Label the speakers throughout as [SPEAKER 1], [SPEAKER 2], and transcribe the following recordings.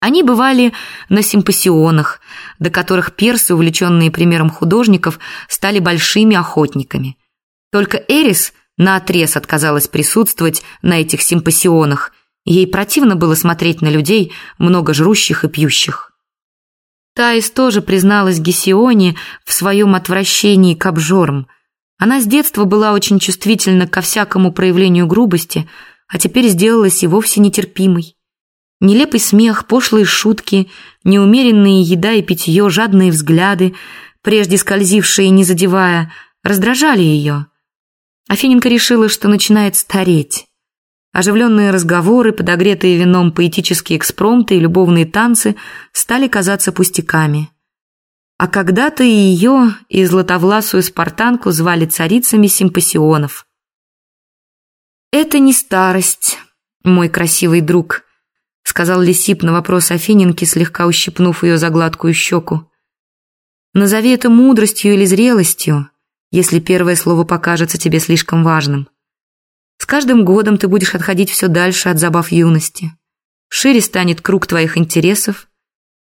[SPEAKER 1] Они бывали на симпосионах, до которых персы, увлеченные примером художников, стали большими охотниками. Только Эрис наотрез отказалась присутствовать на этих симпосионах. Ей противно было смотреть на людей, много жрущих и пьющих. Таис тоже призналась Гесионе в своем отвращении к обжорам. Она с детства была очень чувствительна ко всякому проявлению грубости, а теперь сделалась и вовсе нетерпимой. Нелепый смех, пошлые шутки, неумеренные еда и питье, жадные взгляды, прежде скользившие, не задевая, раздражали ее. Афиненко решила, что начинает стареть. Оживленные разговоры, подогретые вином поэтические экспромты и любовные танцы стали казаться пустяками. А когда-то ее, и златовласую спартанку звали царицами симпосионов. «Это не старость, мой красивый друг», сказал Лисип на вопрос Афиненки, слегка ущипнув ее за гладкую щеку. «Назови это мудростью или зрелостью, если первое слово покажется тебе слишком важным. С каждым годом ты будешь отходить все дальше от забав юности. Шире станет круг твоих интересов,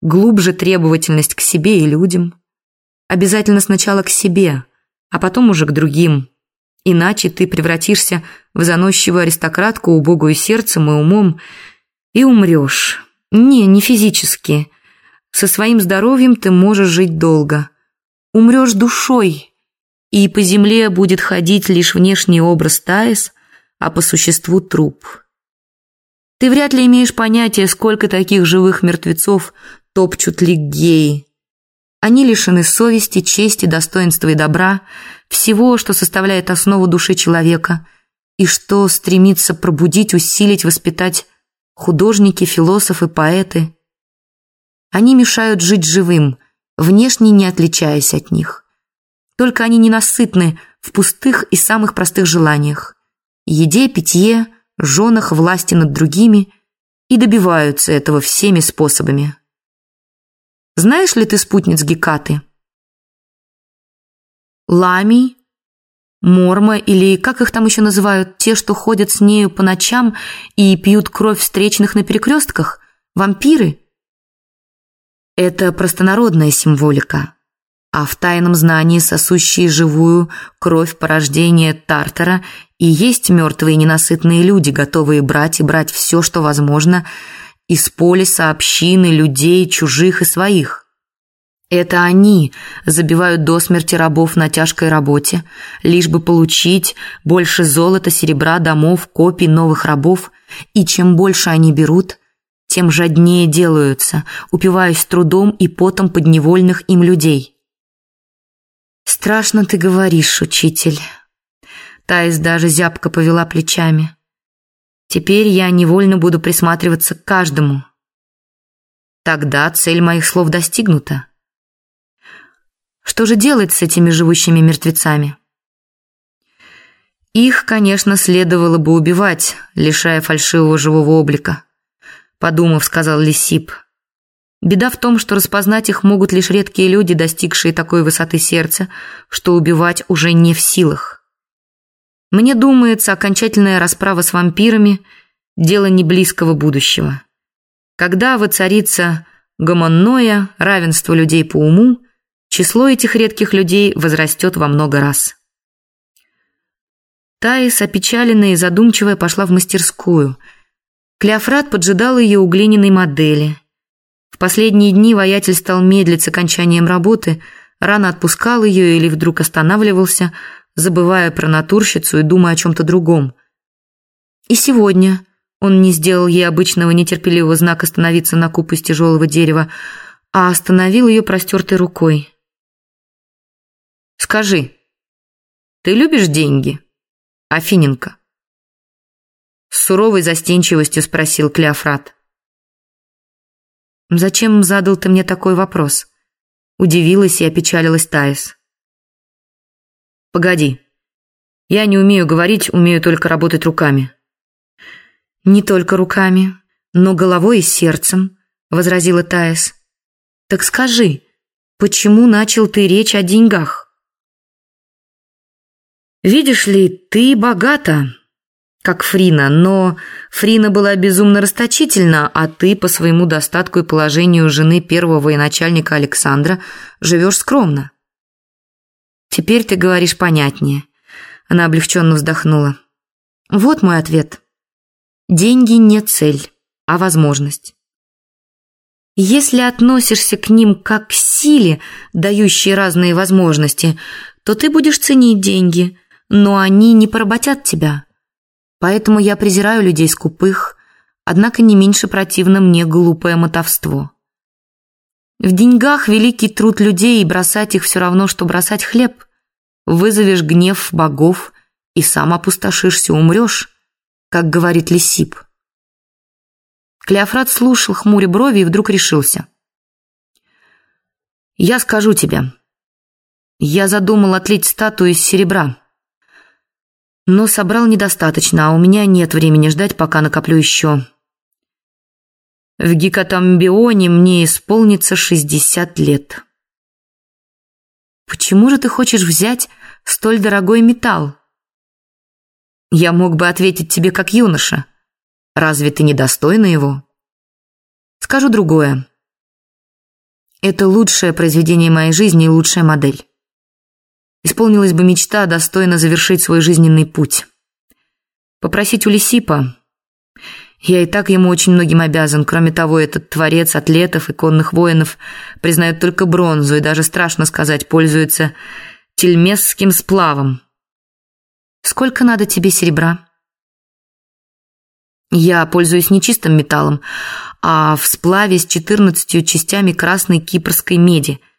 [SPEAKER 1] глубже требовательность к себе и людям. Обязательно сначала к себе, а потом уже к другим. Иначе ты превратишься в заносчивую аристократку, убогую сердцем и умом, и умрешь. Не, не физически. Со своим здоровьем ты можешь жить долго. Умрешь душой, и по земле будет ходить лишь внешний образ Таис, а по существу труп. Ты вряд ли имеешь понятие, сколько таких живых мертвецов топчут лигеи. Они лишены совести, чести, достоинства и добра, всего, что составляет основу души человека, и что стремится пробудить, усилить, воспитать художники, философы, поэты. Они мешают жить живым, внешне не отличаясь от них. Только они ненасытны в пустых и самых простых желаниях. Еде, питье, женах, власти над другими и добиваются этого всеми способами. Знаешь ли ты спутниц Гекаты? Ламий, Морма или как их там еще называют, те, что ходят с нею по ночам и пьют кровь встречных на перекрестках? Вампиры? Это простонародная символика. А в тайном знании сосущие живую кровь порождения Тартара и есть мертвые ненасытные люди, готовые брать и брать все, что возможно, из полиса, общины, людей, чужих и своих. Это они забивают до смерти рабов на тяжкой работе, лишь бы получить больше золота, серебра, домов, копий новых рабов. И чем больше они берут, тем жаднее делаются, упиваясь трудом и потом подневольных им людей. «Страшно ты говоришь, учитель». Таис даже зябко повела плечами. «Теперь я невольно буду присматриваться к каждому». Тогда цель моих слов достигнута. Что же делать с этими живущими мертвецами? Их, конечно, следовало бы убивать, лишая фальшивого живого облика. Подумав, сказал Лисип. Беда в том, что распознать их могут лишь редкие люди, достигшие такой высоты сердца, что убивать уже не в силах. Мне думается, окончательная расправа с вампирами – дело не близкого будущего. Когда воцарится гомонное равенство людей по уму, число этих редких людей возрастет во много раз. Таис, опечаленная и задумчивая, пошла в мастерскую. Клеофрат поджидал ее у глиняной модели. В последние дни воятель стал медлить с окончанием работы, рано отпускал ее или вдруг останавливался, забывая про натурщицу и думая о чем-то другом. И сегодня он не сделал ей обычного нетерпеливого знака остановиться на куб из тяжелого дерева, а остановил ее простертой рукой. Скажи, ты любишь деньги, Афиненко? С суровой застенчивостью спросил Клеофрат. «Зачем задал ты мне такой вопрос?» Удивилась и опечалилась Таис. «Погоди. Я не умею говорить, умею только работать руками». «Не только руками, но головой и сердцем», — возразила Таис. «Так скажи, почему начал ты речь о деньгах?» «Видишь ли, ты богата, как Фрина, но Фрина была безумно расточительна, а ты по своему достатку и положению жены первого военачальника Александра живешь скромно. Теперь ты говоришь понятнее. Она облегченно вздохнула. Вот мой ответ. Деньги не цель, а возможность. Если относишься к ним как к силе, дающей разные возможности, то ты будешь ценить деньги, но они не поработят тебя. Поэтому я презираю людей скупых, однако не меньше противно мне глупое мотовство. В деньгах великий труд людей, и бросать их все равно, что бросать хлеб. Вызовешь гнев богов и сам опустошишься, умрешь, как говорит Лисип. Клеофрат слушал хмуря брови и вдруг решился. «Я скажу тебе. Я задумал отлить статую из серебра но собрал недостаточно, а у меня нет времени ждать, пока накоплю еще. В Гикатамбионе мне исполнится 60 лет. Почему же ты хочешь взять столь дорогой металл? Я мог бы ответить тебе как юноша. Разве ты недостойна его? Скажу другое. Это лучшее произведение моей жизни и лучшая модель исполнилась бы мечта достойно завершить свой жизненный путь. Попросить у Лисипа. Я и так ему очень многим обязан. Кроме того, этот творец атлетов и конных воинов признает только бронзу и даже, страшно сказать, пользуется тельмесским сплавом. Сколько надо тебе серебра? Я пользуюсь не чистым металлом, а в сплаве с четырнадцатью частями красной кипрской меди –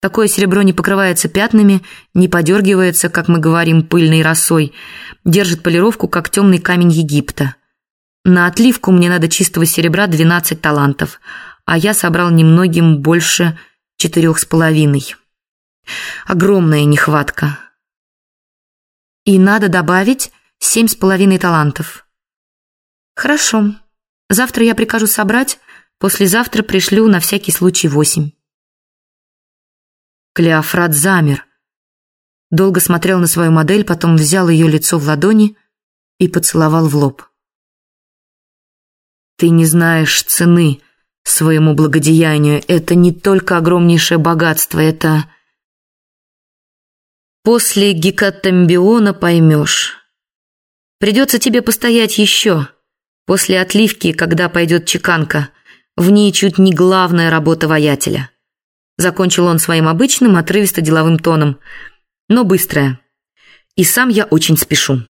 [SPEAKER 1] Такое серебро не покрывается пятнами, не подергивается, как мы говорим, пыльной росой, держит полировку, как темный камень Египта. На отливку мне надо чистого серебра 12 талантов, а я собрал немногим больше четырех с половиной. Огромная нехватка. И надо добавить семь с половиной талантов. Хорошо. Завтра я прикажу собрать, послезавтра пришлю на всякий случай восемь. Клеофрат замер. Долго смотрел на свою модель, потом взял ее лицо в ладони и поцеловал в лоб. «Ты не знаешь цены своему благодеянию. Это не только огромнейшее богатство, это...» «После гекатамбиона поймешь. Придется тебе постоять еще. После отливки, когда пойдет чеканка, в ней чуть не главная работа воятеля». Закончил он своим обычным, отрывисто-деловым тоном, но быстрое. И сам я очень спешу.